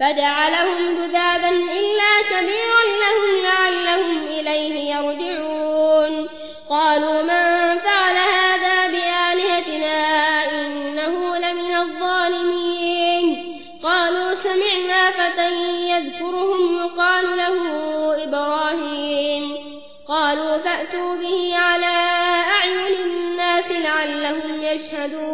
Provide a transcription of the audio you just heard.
فجعلهم جذابا إلا كبيرا لهم لعلهم إليه يرجعون. قالوا من فعل هذا بآلهتنا إنه لمن الظالمين. قالوا سمعنا فتى يذكرهم يقال له إبراهيم. قالوا فأتوا به على أعين الناس لعلهم يشهدون.